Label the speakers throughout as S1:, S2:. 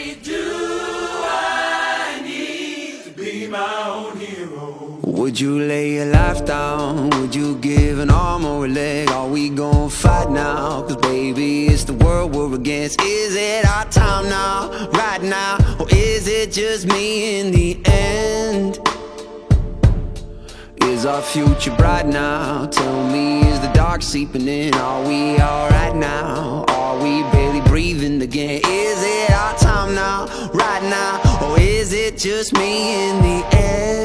S1: me do I need to be my own hero?
S2: Would you lay your life down? Would you give an arm or a leg? Are we gonna fight now? Cause baby, it's the world we're against. Is it our time now, right now? Or is it just me in the end? Is our future bright now? Tell me, is the dark seeping in? Are we alright now? Are we barely breathing again? Is just me in the air.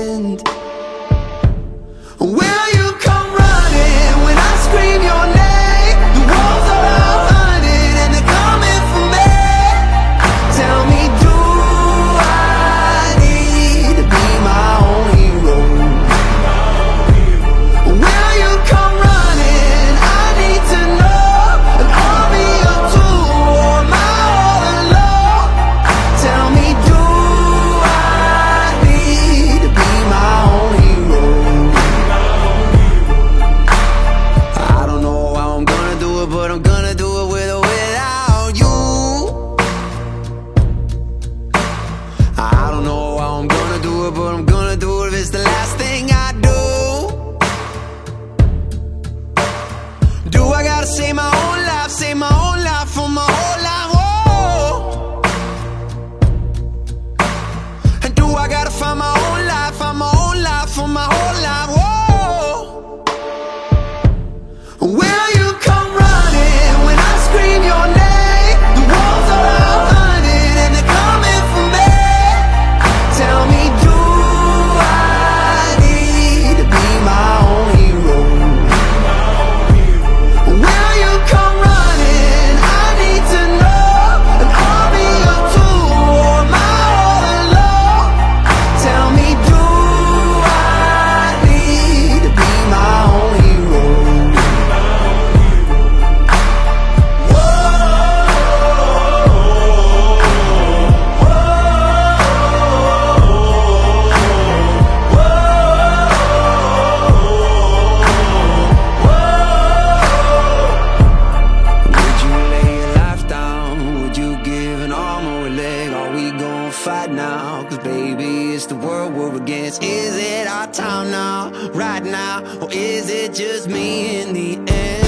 S2: fight now. Cause baby, it's the world we're against. Is it our time now, right now? Or is it just me in the end?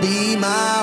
S2: be my